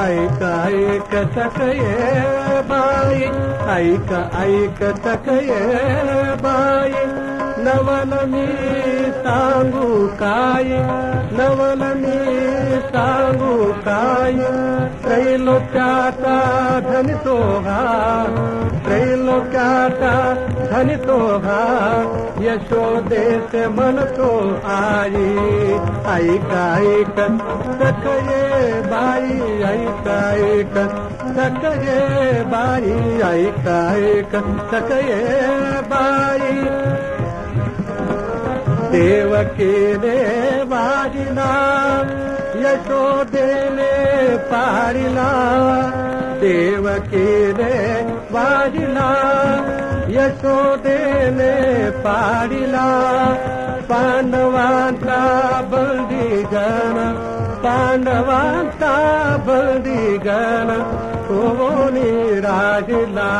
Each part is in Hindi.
ऐक ऐक सकये बाई ऐक ऐक सकये बाई नवल मी सांगू काय नवल मी सांगू काय त्रैलोक्याचा धन सोहा त्रैलोक्याचा धन सोहा यशोदेश म्हणतो आई। ऐक ऐक सकये बाई ऐक ऐक सकये बाई ऐक ऐक सकये बाई। देवकीने वाजिला यशोदेने पारिला। देवकीने वाजिला ने पारिला पांडवांचा बंदी गण पांडवांचा बंदी गण कोणी राजला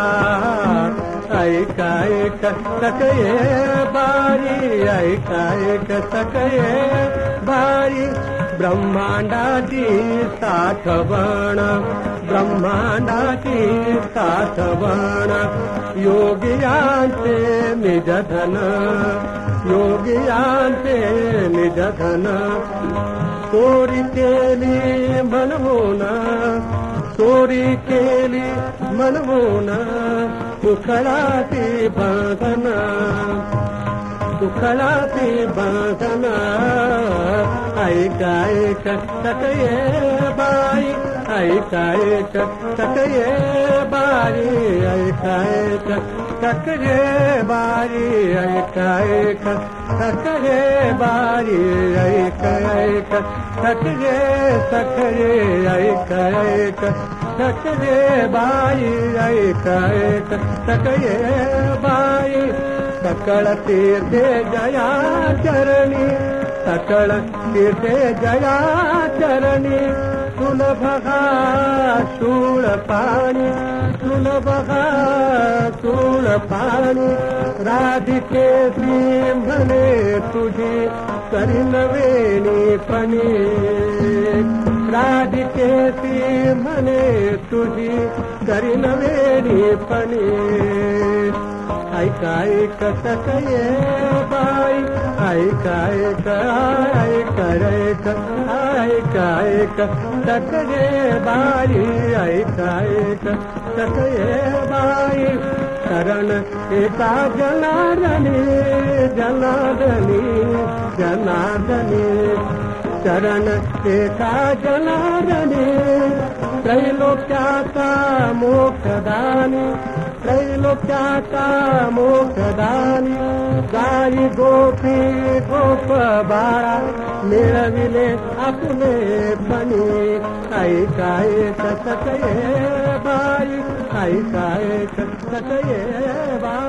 ऐका एक सकये बारी ऐका एक सकये बारी ब्रह्मांडाची साठवण ब्रह्मांडाची साठवण योगियांचे निजधन योगियांचे निजधन चोरी केली मनवून चोरी केली म्हणून सुखळाती बंधन। सुखळाती बंधन ऐक सकये बाई ऐक ऐक सकये बाई ऐक ऐक सकये बाई ऐक ऐक सकये बाई ऐक ऐक सकये सकये ऐक ऐक सकये बाई ऐक ऐक सकये बाई। सकळ तीर्थे जया चरणी सकळ तीर्थे जया चरणी सुलभगा शूळ पाणी सुलभगा शूळ पाणी राधिके म्हणे तुझी करीन वेणी पणी राधिके म्हणे तुझी करीन वेणी पणी ऐक ऐक सकये बाई? ऐक ऐक ऐक ऐक ऐक ऐक सकये बाई? ऐक ऐक सकये बाई? शरण एका जनार्दनी जनार्दनी जनार्दनी शरण एका जनार्दनी त्रैलोक्याचा मोक्षदानी त्रैलोक्याचा मोक्षदानी गाई गोपी गोप बारा मिळविले आपले पणी ऐक ऐक सकये बाई ऐक ऐक सकये बाई